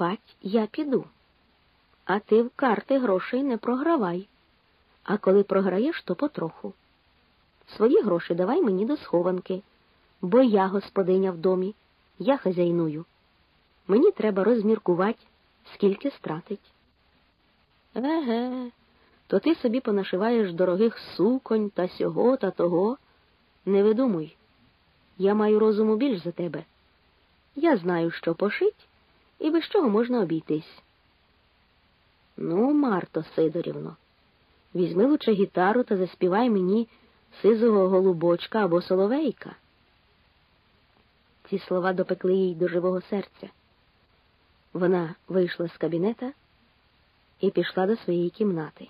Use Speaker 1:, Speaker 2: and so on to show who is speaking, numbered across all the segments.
Speaker 1: спать, я піду. А ти в карти грошей не програвай. А коли програєш, то потроху. Свої гроші давай мені до схованки, бо я господиня в домі, я хазяйную. Мені треба розміркувати, скільки стратить. Еге, то ти собі понашиваєш дорогих суконь та сього та того. Не видумуй. Я маю розуму більш за тебе. Я знаю, що пошить і без чого можна обійтись. Ну, Марто Сидорівно, візьми лучше гітару та заспівай мені сизого голубочка або соловейка. Ці слова допекли їй до живого серця. Вона вийшла з кабінета і пішла до своєї кімнати.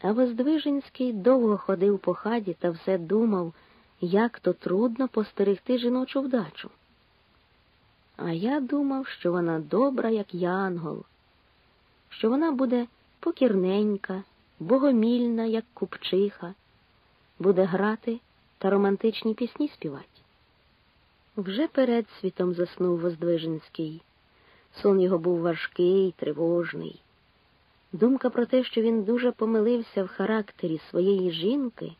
Speaker 1: А Воздвиженський довго ходив по хаті та все думав, як то трудно постерегти жіночу вдачу. А я думав, що вона добра, як янгол, що вона буде покірненька, богомільна, як купчиха, буде грати та романтичні пісні співати. Вже перед світом заснув Воздвиженський. Сон його був важкий, тривожний. Думка про те, що він дуже помилився в характері своєї жінки,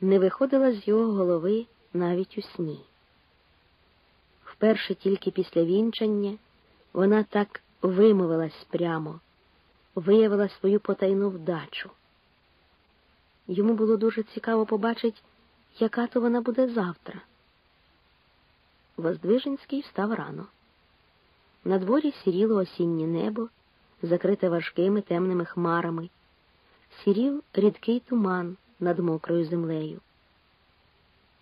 Speaker 1: не виходила з його голови навіть у сні. Вперше тільки після вінчання вона так вимовилась прямо, виявила свою потайну вдачу. Йому було дуже цікаво побачити, яка то вона буде завтра. Воздвиженський встав рано. На дворі сіріло осіннє небо, закрите важкими темними хмарами, сірів рідкий туман над мокрою землею.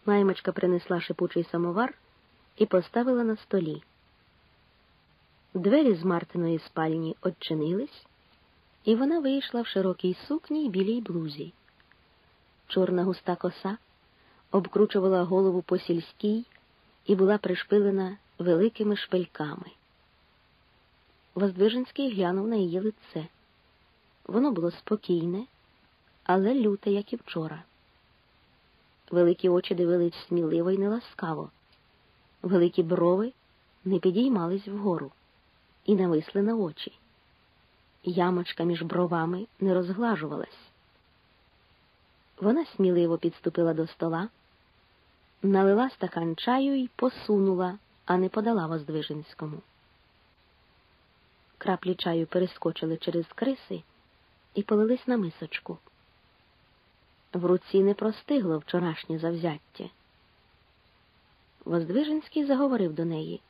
Speaker 1: Наймичка принесла шипучий самовар і поставила на столі. Двері з Мартиної спальні odчинились, і вона вийшла в широкій сукні й білій блузі. Чорна густа коса обкручувала голову по сільській і була пришпилена великими шпильками. Воздвиженський глянув на її лице. Воно було спокійне, але люте, як і вчора. Великі очі дивились сміливо й неласкаво, великі брови не підіймались вгору і нависли на очі. Ямочка між бровами не розглажувалась. Вона сміливо підступила до стола, налила стакан чаю і посунула, а не подала Воздвиженському. Краплі чаю перескочили через криси і полились на мисочку. В руці не простигло вчорашнє завзяття. Воздвиженський заговорив до неї.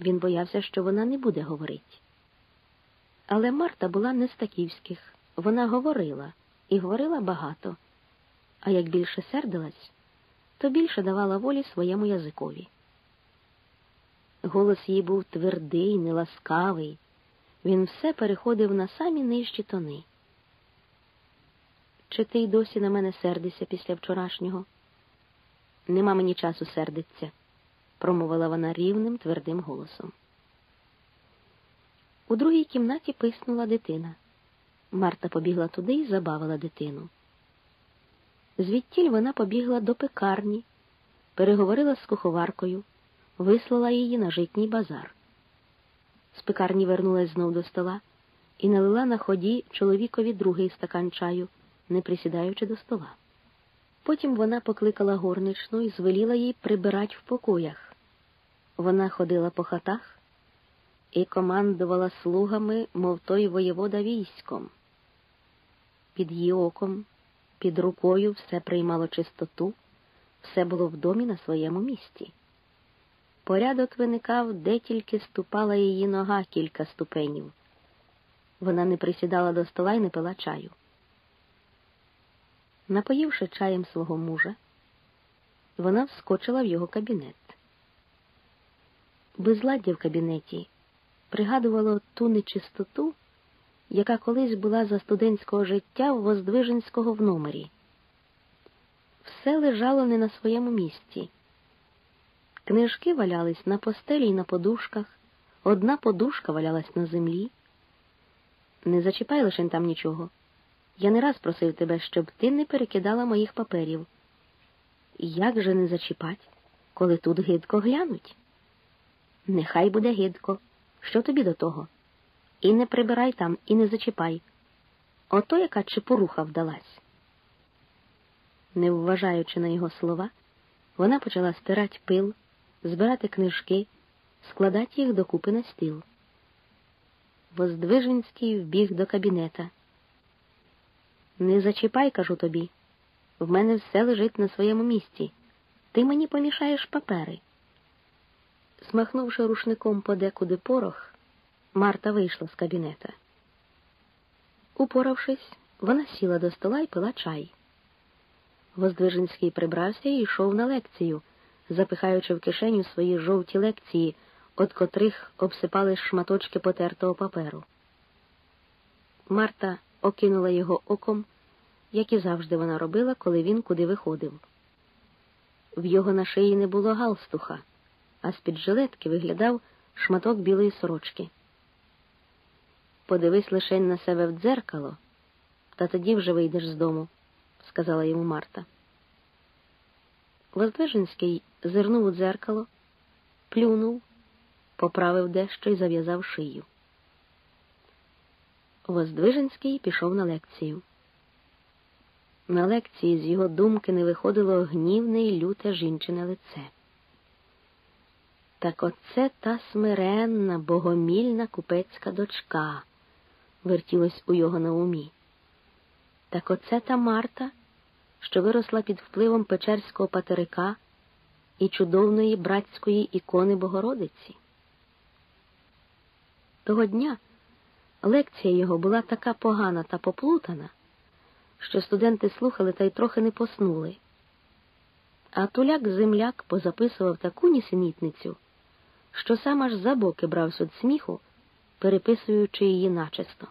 Speaker 1: Він боявся, що вона не буде говорити. Але Марта була не з таківських. Вона говорила і говорила багато, а як більше сердилась, то більше давала волі своєму язикові. Голос її був твердий, неласкавий, він все переходив на самі нижчі тони. Чи ти й досі на мене сердишся після вчорашнього? Нема мені часу сердиться, промовила вона рівним, твердим голосом. У другій кімнаті писнула дитина. Марта побігла туди і забавила дитину. Звідтіль вона побігла до пекарні, переговорила з куховаркою, вислала її на житній базар. З пекарні вернулась знов до стола і налила на ході чоловікові другий стакан чаю, не присідаючи до стола. Потім вона покликала горничну і звеліла їй прибирать в покоях. Вона ходила по хатах і командувала слугами, мов той воєвода військом. Під її оком, під рукою все приймало чистоту, все було в домі на своєму місці. Порядок виникав, де тільки ступала її нога кілька ступенів. Вона не присідала до стола і не пила чаю. Напоївши чаєм свого мужа, вона вскочила в його кабінет. Безладдя в кабінеті пригадувало ту нечистоту, яка колись була за студентського життя в Воздвиженського в номері. Все лежало не на своєму місці. Книжки валялись на постелі й на подушках, одна подушка валялась на землі. Не зачіпай лише там нічого. Я не раз просив тебе, щоб ти не перекидала моїх паперів. Як же не зачіпать, коли тут гидко глянуть? Нехай буде гидко. Що тобі до того? І не прибирай там, і не зачіпай. Ото яка чепуруха вдалась. Не вважаючи на його слова, вона почала стирати пил, збирати книжки, складати їх докупи на стіл. Воздвиженський вбіг до кабінета. Не зачіпай, кажу тобі. В мене все лежить на своєму місці. Ти мені помішаєш папери. Смахнувши рушником подекуди порох, Марта вийшла з кабінета. Упоравшись, вона сіла до стола і пила чай. Воздвиженський прибрався і йшов на лекцію, запихаючи в кишеню свої жовті лекції, від котрих обсипали шматочки потертого паперу. Марта окинула його оком, як і завжди вона робила, коли він куди виходив. В його на шиї не було галстуха, а з-під жилетки виглядав шматок білої сорочки. Подивись лише на себе в дзеркало, та тоді вже вийдеш з дому, сказала йому Марта. Воздвиженський зирнув у дзеркало, плюнув, поправив дещо і зав'язав шию. Воздвиженський пішов на лекцію. На лекції з його думки не виходило гнівне і люте жінчине лице. Так оце та смиренна, богомільна купецька дочка вертілось у його на умі. Так оце та Марта, що виросла під впливом Печерського патерика і чудовної братської ікони Богородиці. Того дня лекція його була така погана та поплутана, що студенти слухали та й трохи не поснули. А туляк земляк позаписував таку нісенітницю, що сам аж за боки брався від сміху, переписуючи її начисто.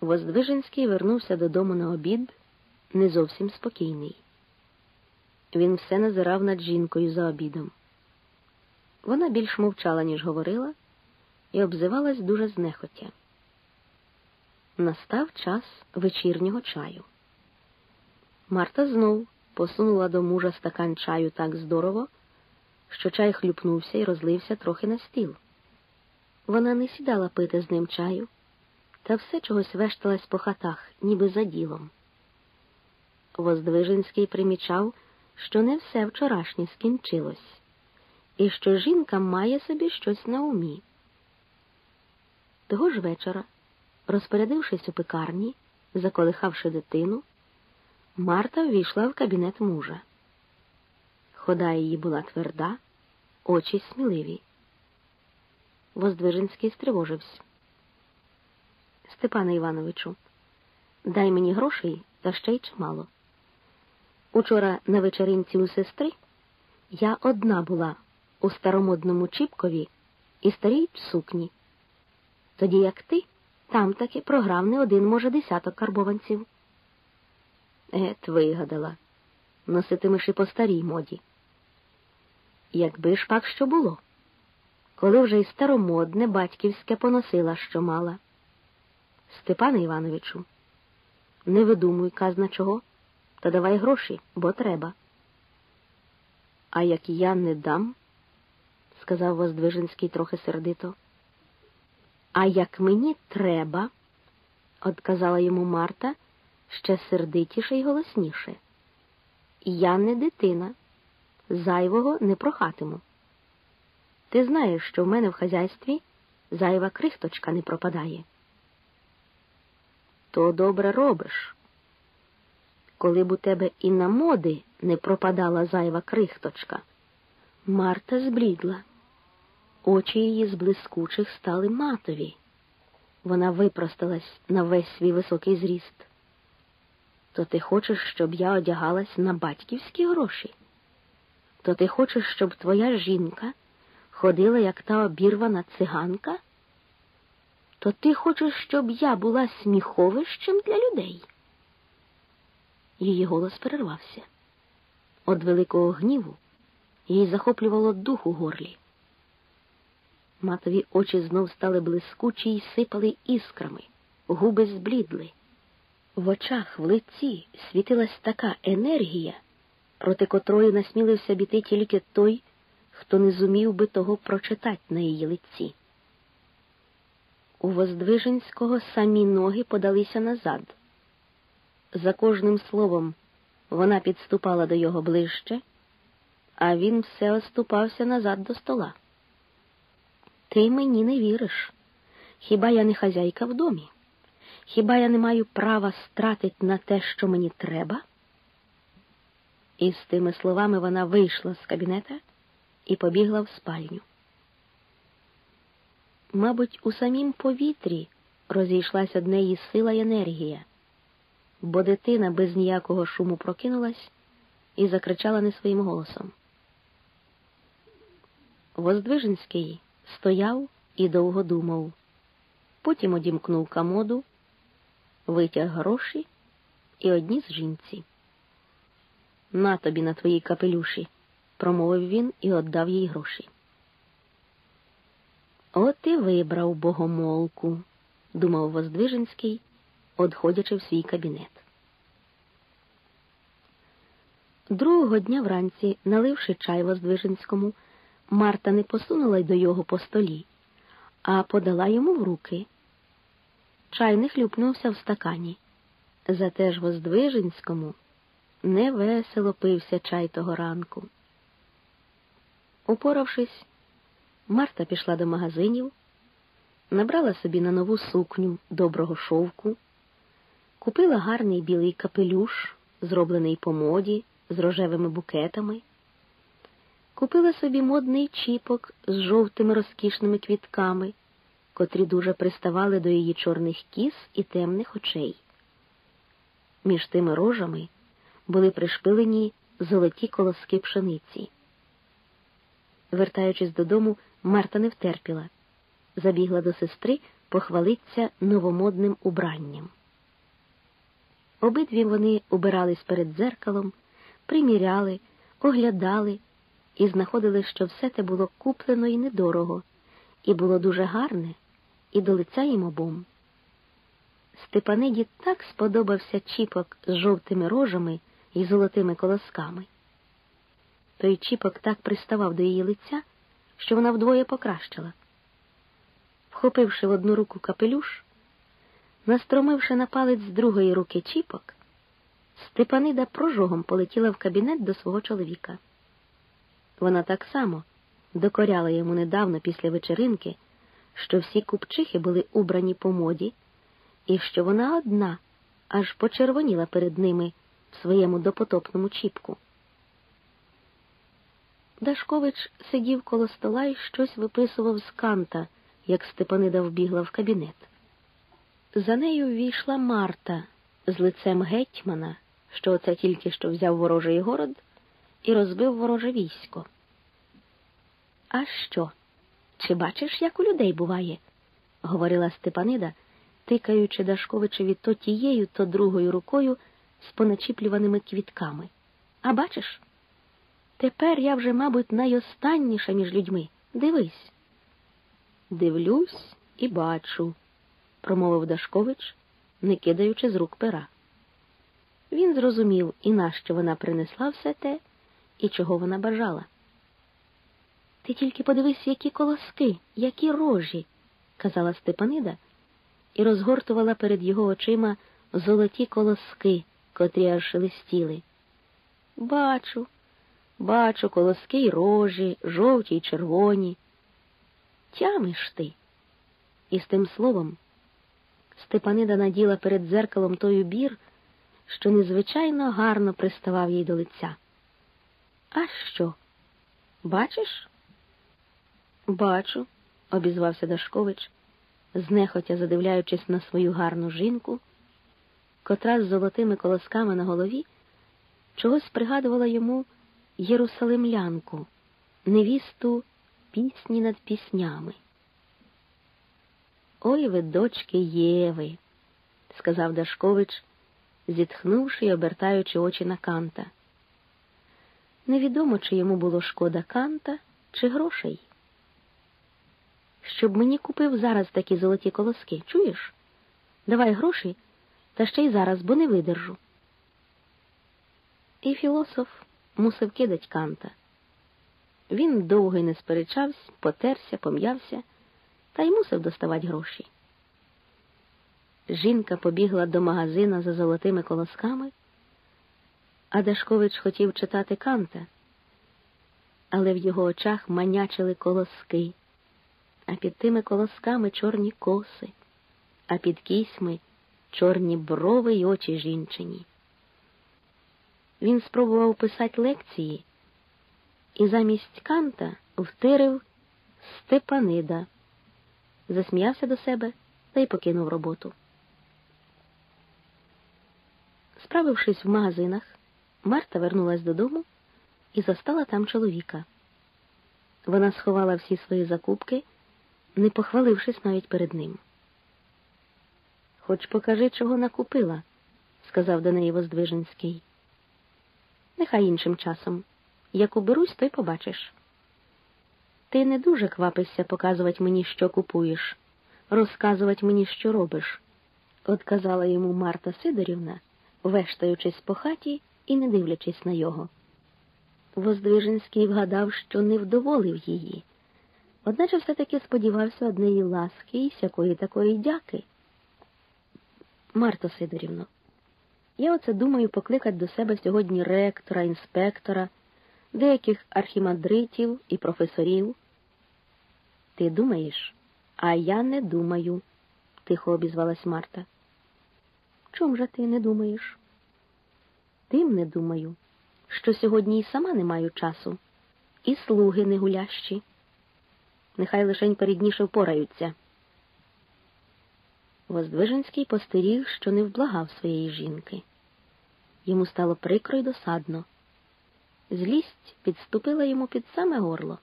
Speaker 1: Воздвиженський вернувся додому на обід не зовсім спокійний. Він все назирав над жінкою за обідом. Вона більш мовчала, ніж говорила, і обзивалась дуже знехотя. Настав час вечірнього чаю. Марта знов посунула до мужа стакан чаю так здорово, що чай хлюпнувся і розлився трохи на стіл. Вона не сідала пити з ним чаю та все чогось вешталась по хатах, ніби за ділом. Воздвиженський примічав, що не все вчорашнє скінчилось, і що жінка має собі щось на умі. Того ж вечора, розпорядившись у пекарні, заколихавши дитину, Марта ввійшла в кабінет мужа. Хода її була тверда, очі сміливі. Воздвиженський стривожився. Степане Івановичу, дай мені грошей та ще й чимало. Учора на вечеринці у сестри я одна була у старомодному Чіпкові і старій сукні. Тоді як ти там таки програв не один, може, десяток карбованців. Ет, вигадала, носитимеш і по старій моді. Якби ж пак що було, коли вже й старомодне батьківське поносила, що мала. Степане Івановичу, не видумуй казна чого, та давай гроші, бо треба. А як я не дам, сказав Воздвиженський трохи сердито. А як мені треба, одказала йому Марта ще сердитіше й голосніше. Я не дитина, зайвого не прохатиму. Ти знаєш, що в мене в хазяйстві зайва крихточка не пропадає то добре робиш. Коли б у тебе і на моди не пропадала зайва крихточка, Марта зблідла. Очі її з блискучих стали матові. Вона випросталась на весь свій високий зріст. То ти хочеш, щоб я одягалась на батьківські гроші? То ти хочеш, щоб твоя жінка ходила, як та обірвана циганка? То ти хочеш, щоб я була сміховищем для людей? Її голос перервався. От великого гніву їй захоплювало дух у горлі. Матові очі знов стали блискучі й сипали іскрами, губи зблідли. В очах в лиці світилась така енергія, проти котрої насмілився біти тільки той, хто не зумів би того прочитать на її лиці. У Воздвиженського самі ноги подалися назад. За кожним словом вона підступала до його ближче, а він все оступався назад до стола. Ти мені не віриш. Хіба я не хазяйка в домі? Хіба я не маю права стратить на те, що мені треба? І з тими словами вона вийшла з кабінета і побігла в спальню. Мабуть, у самім повітрі розійшлась од неї сила й енергія, бо дитина без ніякого шуму прокинулась і закричала не своїм голосом. Воздвиженський стояв і довго думав, потім одімкнув камоду, витяг гроші і одніс жінці. На тобі на твоїй капелюші, промовив він і віддав їй гроші. От і вибрав богомолку, думав Воздвиженський, одходячи в свій кабінет. Другого дня вранці, наливши чай Воздвиженському, Марта не посунула й до його по столі, а подала йому в руки. Чай не хлюпнувся в стакані. Зате ж Воздвиженському невесело пився чай того ранку. Упоравшись, Марта пішла до магазинів, набрала собі на нову сукню доброго шовку, купила гарний білий капелюш, зроблений по моді з рожевими букетами, купила собі модний чіпок з жовтими розкішними квітками, котрі дуже приставали до її чорних кіз і темних очей. Між тими рожами були пришпилені золоті колоски пшениці. Вертаючись додому, Марта не втерпіла. Забігла до сестри похвалиться новомодним убранням. Обидві вони убирались перед дзеркалом, приміряли, оглядали і знаходили, що все те було куплено і недорого, і було дуже гарне, і до лиця їм обом. Степаниді так сподобався чіпок з жовтими рожами і золотими колосками. Той чіпок так приставав до її лиця, що вона вдвоє покращила. Вхопивши в одну руку капелюш, настромивши на палець з другої руки чіпок, Степанида прожогом полетіла в кабінет до свого чоловіка. Вона так само докоряла йому недавно після вечеринки, що всі купчихи були убрані по моді, і що вона одна аж почервоніла перед ними в своєму допотопному чіпку. Дашкович сидів коло стола і щось виписував з канта, як Степанида вбігла в кабінет. За нею ввійшла Марта з лицем гетьмана, що оце тільки що взяв ворожий город і розбив вороже військо. А що? Чи бачиш, як у людей буває? говорила Степанида, тикаючи Дашковичеві то тією, то другою рукою з поначіплюваними квітками. А бачиш? Тепер я вже, мабуть, найостанніша між людьми. Дивись. Дивлюсь і бачу, промовив Дашкович, не кидаючи з рук пера. Він зрозумів, і нащо вона принесла все те, і чого вона бажала. Ти тільки подивись, які колоски, які рожі, казала Степанида, і розгортувала перед його очима золоті колоски, котрі аж шелестіли. Бачу. Бачу колоски й рожі, жовті й червоні. Тямиш ти. І з тим словом Степанида наділа перед дзеркалом той убір, що незвичайно гарно приставав їй до лиця. А що? Бачиш? Бачу, обізвався Дашкович, знехотя задивляючись на свою гарну жінку, котра з золотими колосками на голові чогось пригадувала йому. Єрусалимлянку, невісту пісні над піснями. Ой ви, дочки Єви, сказав Дашкович, зітхнувши й обертаючи очі на канта. Невідомо, чи йому було шкода канта, чи грошей. Щоб мені купив зараз такі золоті колоски, чуєш? Давай гроші, та ще й зараз, бо не видержу. І філософ мусив кидать канта. Він довго не сперечався, потерся, пом'явся та й мусив доставати гроші. Жінка побігла до магазина за золотими колосками, а Дашкович хотів читати канта, але в його очах манячили колоски, а під тими колосками чорні коси, а під кісьми чорні брови й очі жінчині. Він спробував писати лекції і замість канта втирив Степанида, засміявся до себе та й покинув роботу. Справившись в магазинах, Марта вернулась додому і застала там чоловіка. Вона сховала всі свої закупки, не похвалившись навіть перед ним. Хоч покажи, чого накупила, сказав до неї Воздвиженський. Нехай іншим часом. Як уберусь, то й побачиш. Ти не дуже квапишся показувати мені, що купуєш, розказувати мені, що робиш, отказала йому Марта Сидорівна, вештаючись по хаті і не дивлячись на його. Воздвиженський вгадав, що не вдоволив її, одначе все-таки сподівався однієї ласки і сякої такої дяки. Марто Сидорівно, я оце думаю покликати до себе сьогодні ректора, інспектора, деяких архімандритів і професорів. Ти думаєш, а я не думаю, тихо обізвалась Марта. Чом же ти не думаєш? Тим не думаю, що сьогодні і сама не маю часу, і слуги не гулящі. Нехай лишень передніше впораються. Воздвиженський постеріг, що не вблагав своєї жінки. Йому стало прикро й досадно. Злість підступила йому під саме горло.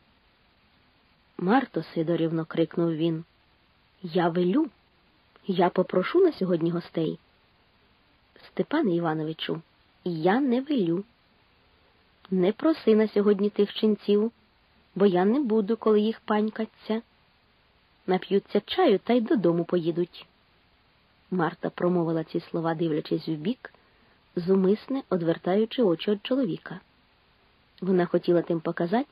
Speaker 1: Марто Сидорівно, крикнув він, я велю, я попрошу на сьогодні гостей. Степане Івановичу, я не велю. Не проси на сьогодні тих ченців, бо я не буду, коли їх панькаться. Нап'ються чаю та й додому поїдуть. Марта промовила ці слова, дивлячись вбік, зумисне одвертаючи очі від чоловіка. Вона хотіла тим показати,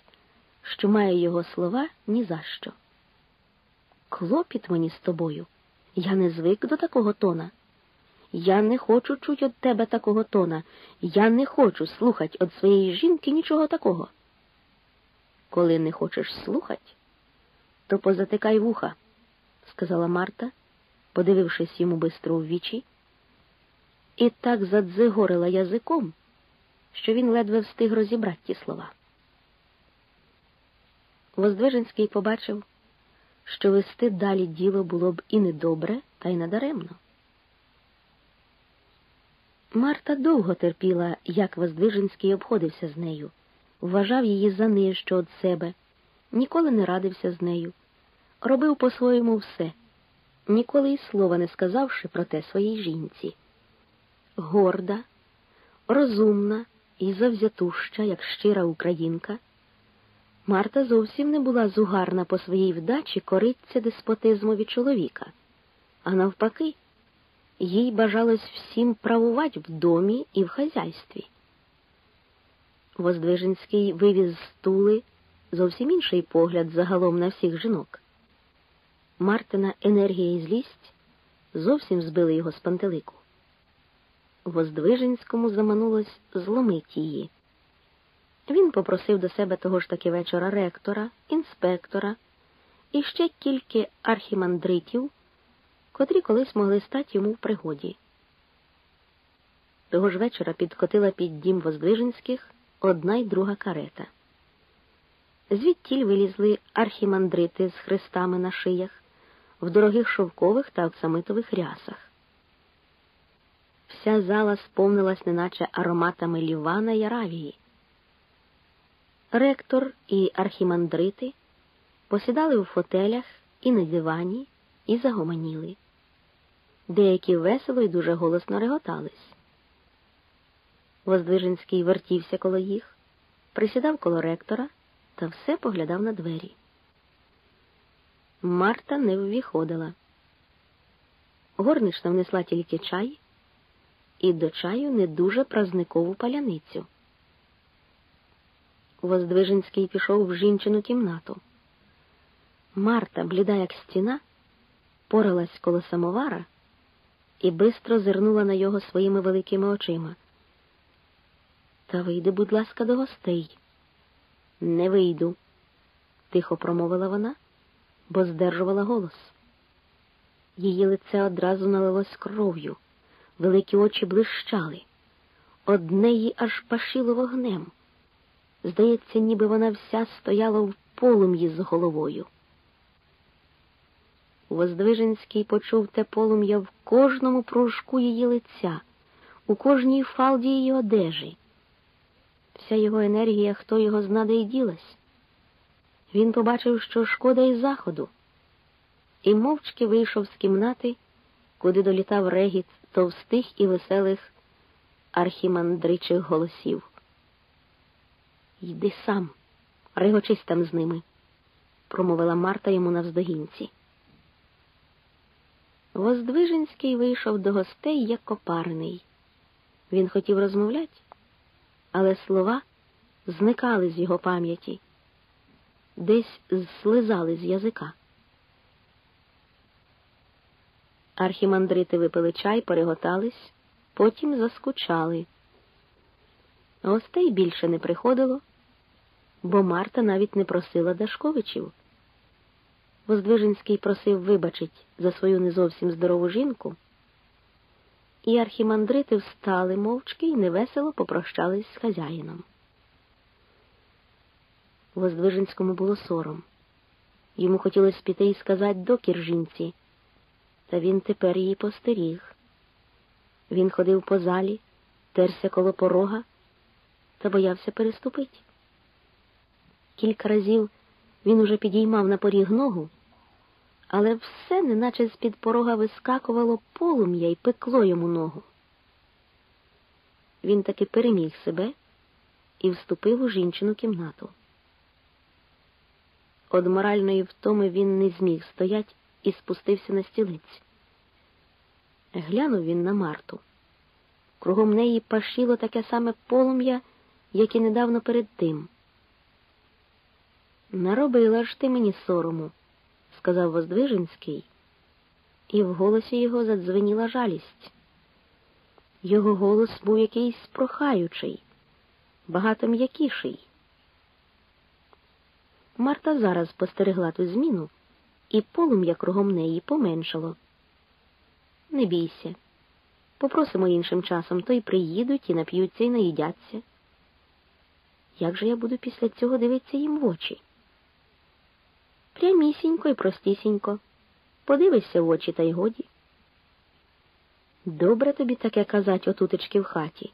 Speaker 1: що має його слова ні за що. Клопіт мені з тобою. Я не звик до такого тона. Я не хочу чуть від тебе такого тона. Я не хочу слухати від своєї жінки нічого такого. Коли не хочеш слухати, то позатикай вуха, сказала Марта, подивившись йому бистро в вічі, і так задзигорила язиком, що він ледве встиг розібрати ті слова. Воздвиженський побачив, що вести далі діло було б і недобре, та й надаремно. Марта довго терпіла, як Воздвиженський обходився з нею, вважав її за нижче від себе, ніколи не радився з нею, робив по-своєму все, ніколи й слова не сказавши про те своїй жінці. Горда, розумна і завзятуща, як щира українка. Марта зовсім не була зугарна по своїй вдачі кориться деспотизмові чоловіка, а навпаки, їй бажалось всім правувати в домі і в хазяйстві. Воздвиженський вивіз з стули зовсім інший погляд загалом на всіх жінок. Мартина енергія і злість зовсім збили його з пантелику. Воздвиженському заманулось зломить її. Він попросив до себе того ж таки вечора ректора, інспектора і ще кілька архімандритів, котрі колись могли стати йому в пригоді. Того ж вечора підкотила під дім Воздвиженських одна й друга карета. Звідтіль вилізли архімандрити з хрестами на шиях в дорогих шовкових та оксамитових рясах. Вся зала сповнилась неначе ароматами Лівана й Аравії. Ректор і архімандрити посідали у фотелях і на дивані і загомоніли. Деякі весело і дуже голосно реготались. Воздвиженський вертівся коло їх, присідав коло ректора та все поглядав на двері. Марта не ввіходила. Горнична внесла тільки чай і до чаю не дуже празникову паляницю. Воздвиженський пішов в жінчину кімнату. Марта, бліда, як стіна, поралась коло самовара і бистро зирнула на його своїми великими очима. Та вийди, будь ласка, до гостей. Не вийду, тихо промовила вона, бо здержувала голос. Її лице одразу налилось кров'ю, великі очі блищали, одне її аж пашило вогнем. Здається, ніби вона вся стояла в полум'ї з головою. Воздвиженський почув те полум'я в кожному пружку її лиця, у кожній фалді її одежі. Вся його енергія, хто його знаде й ділась. Він побачив, що шкода й заходу, і мовчки вийшов з кімнати, куди долітав регіт товстих і веселих архімандричих голосів. Йди сам, регочись там з ними, промовила Марта йому навздогінці. Воздвиженський вийшов до гостей як копарений. Він хотів розмовляти, але слова зникали з його пам'яті, десь зслизали з язика. Архімандрити випили чай, переготались, потім заскучали. Гостей більше не приходило, бо Марта навіть не просила Дашковичів. Воздвиженський просив вибачить за свою не зовсім здорову жінку, і архімандрити встали мовчки і невесело попрощались з хазяїном. Воздвиженському було сором. Йому хотілося піти і сказати докір жінці, та він тепер її постеріг. Він ходив по залі, терся коло порога та боявся переступити. Кілька разів він уже підіймав на поріг ногу, але все, неначе з-під порога вискакувало полум'я і пекло йому ногу. Він таки переміг себе і вступив у жінчину кімнату. Од моральної втоми він не зміг стоять і спустився на стілиць. Глянув він на Марту. Кругом неї пашило таке саме полум'я, як і недавно перед тим. Наробила ж ти мені сорому, сказав Воздвиженський, і в голосі його задзвеніла жалість. Його голос був якийсь прохаючий, багато м'якіший. Марта зараз постерегла ту зміну, і полум'я кругом неї поменшало. Не бійся, попросимо іншим часом, то й приїдуть і нап'ються і наїдяться. Як же я буду після цього дивитися їм в очі? Прямісінько і простісінько. Подивишся в очі та й годі. Добре тобі таке казать отутечки в хаті,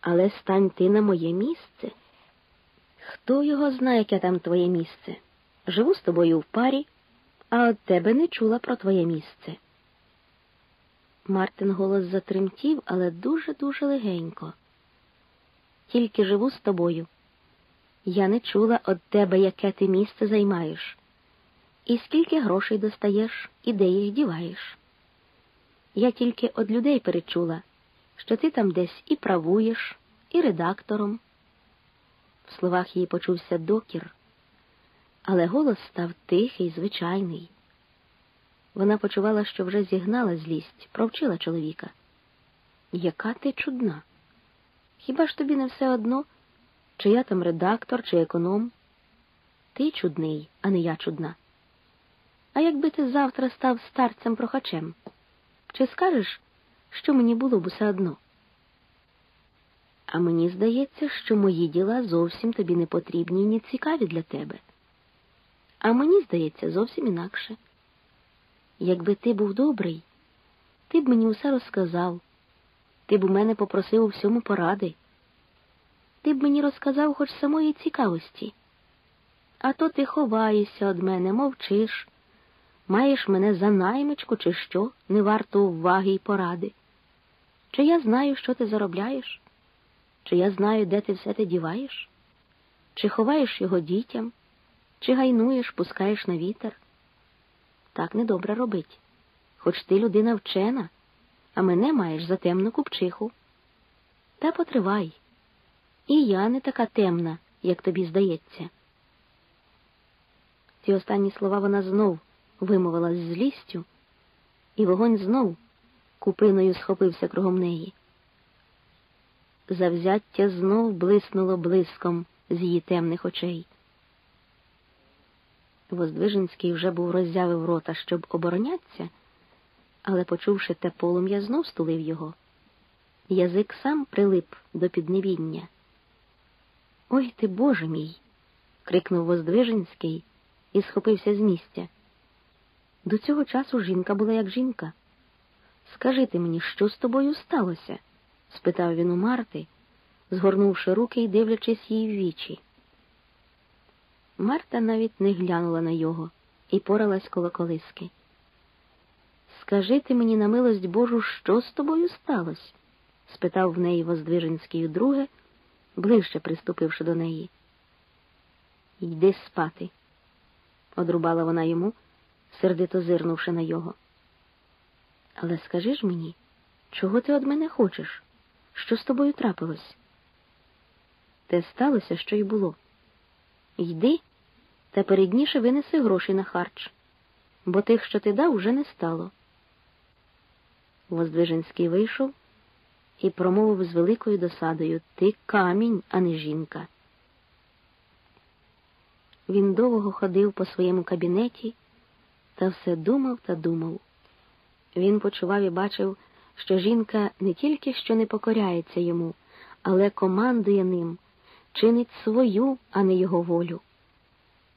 Speaker 1: але стань ти на моє місце. Хто його знає, яке там твоє місце? Живу з тобою в парі, а от тебе не чула про твоє місце. Мартин голос затремтів, але дуже-дуже легенько. Тільки живу з тобою. Я не чула від тебе, яке ти місце займаєш, і скільки грошей достаєш, і де їх діваєш. Я тільки від людей перечула, що ти там десь і правуєш, і редактором. В словах її почувся докір, але голос став тихий, звичайний. Вона почувала, що вже зігнала злість, провчила чоловіка. Яка ти чудна? Хіба ж тобі не все одно? Чи я там редактор, чи економ. Ти чудний, а не я чудна. А якби ти завтра став старцем прохачем, чи скажеш, що мені було б усе одно? А мені здається, що мої діла зовсім тобі не потрібні і не цікаві для тебе. А мені здається, зовсім інакше. Якби ти був добрий, ти б мені усе розказав, ти б у мене попросив у всьому поради ти б мені розказав хоч самої цікавості. А то ти ховаєшся од мене, мовчиш, маєш мене за наймичку, чи що, не варто уваги й поради. Чи я знаю, що ти заробляєш? Чи я знаю, де ти все те діваєш? Чи ховаєш його дітям, чи гайнуєш, пускаєш на вітер? Так недобре робить. Хоч ти людина вчена, а мене маєш за темну купчиху. Та потривай. І я не така темна, як тобі здається. Ці останні слова вона знов вимовила з злістю, і вогонь знов купиною схопився кругом неї. Завзяття знов блиснуло блиском з її темних очей. Воздвиженський вже був роззявив рота, щоб оборонятися, але, почувши те полум'я, знов стулив його. Язик сам прилип до піднебіння. Ой ти, Боже мій. крикнув Воздвиженський і схопився з місця. До цього часу жінка була як жінка. Скажи ти мені, що з тобою сталося? спитав він у Марти, згорнувши руки і дивлячись їй в вічі. Марта навіть не глянула на його і поралась коло колиски. Скажи ти мені на милость Божу, що з тобою сталося? спитав в неї Воздвиженський друге, ближче приступивши до неї. Йди спати, одрубала вона йому, сердито зирнувши на його. Але скажи ж мені, чого ти від мене хочеш? Що з тобою трапилось? Те сталося, що й було. Йди та передніше винеси гроші на харч, бо тих, що ти дав, уже не стало. Воздвиженський вийшов і промовив з великою досадою Ти камінь, а не жінка. Він довго ходив по своєму кабінеті та все думав та думав. Він почував і бачив, що жінка не тільки що не покоряється йому, але командує ним, чинить свою, а не його волю.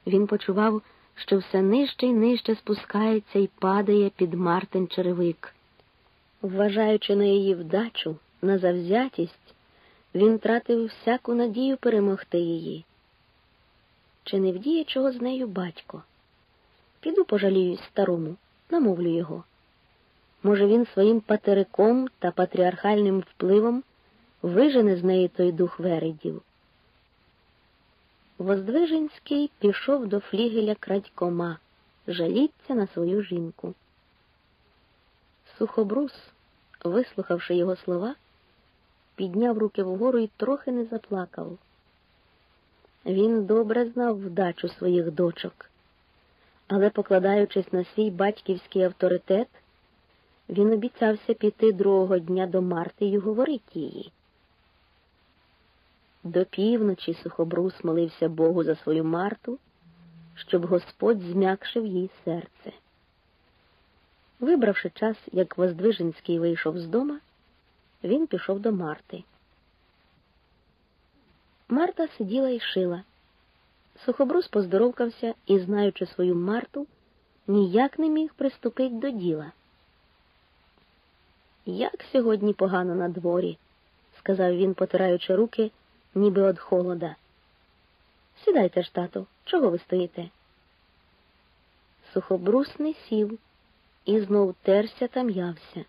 Speaker 1: Він почував, що все нижче й нижче спускається і падає під Мартин черевик. Вважаючи на її вдачу, на завзятість, він тратив всяку надію перемогти її. Чи не вдіє чого з нею батько? Піду пожаліюсь старому, намовлю його. Може, він своїм патериком та патріархальним впливом вижене з неї той дух вередів. Воздвиженський пішов до флігеля крадькома, жаліться на свою жінку. Сухобрус, вислухавши його слова, підняв руки вгору і трохи не заплакав. Він добре знав вдачу своїх дочок, але, покладаючись на свій батьківський авторитет, він обіцявся піти другого дня до Марти й говорити її. До півночі сухобрус молився Богу за свою Марту, щоб Господь зм'якшив їй серце. Вибравши час, як Воздвиженський вийшов з дома, він пішов до Марти. Марта сиділа і шила. Сухобрус поздоровкався і, знаючи свою Марту, ніяк не міг приступити до діла. Як сьогодні погано на дворі, сказав він, потираючи руки, ніби од холода. Сідайте ж, тату, чого ви стоїте? Сухобрус не сів і знов терся та м'явся.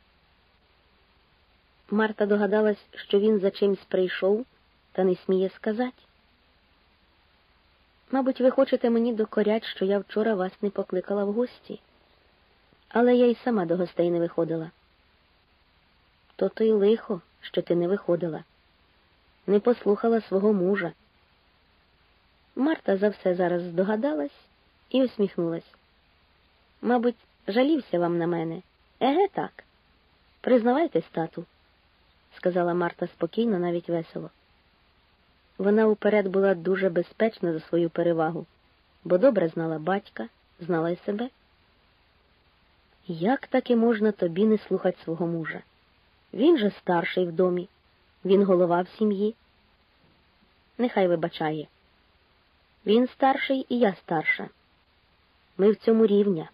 Speaker 1: Марта догадалась, що він за чимсь прийшов, та не сміє сказати. Мабуть, ви хочете мені докорять, що я вчора вас не покликала в гості, але я й сама до гостей не виходила. То то й лихо, що ти не виходила, не послухала свого мужа. Марта за все зараз здогадалась і усміхнулась. Мабуть, жалівся вам на мене. Еге так. Признавайтесь, тату, сказала Марта спокійно, навіть весело. Вона уперед була дуже безпечна за свою перевагу, бо добре знала батька, знала й себе. Як таки можна тобі не слухати свого мужа? Він же старший в домі, він голова в сім'ї. Нехай вибачає. Він старший і я старша. Ми в цьому рівня.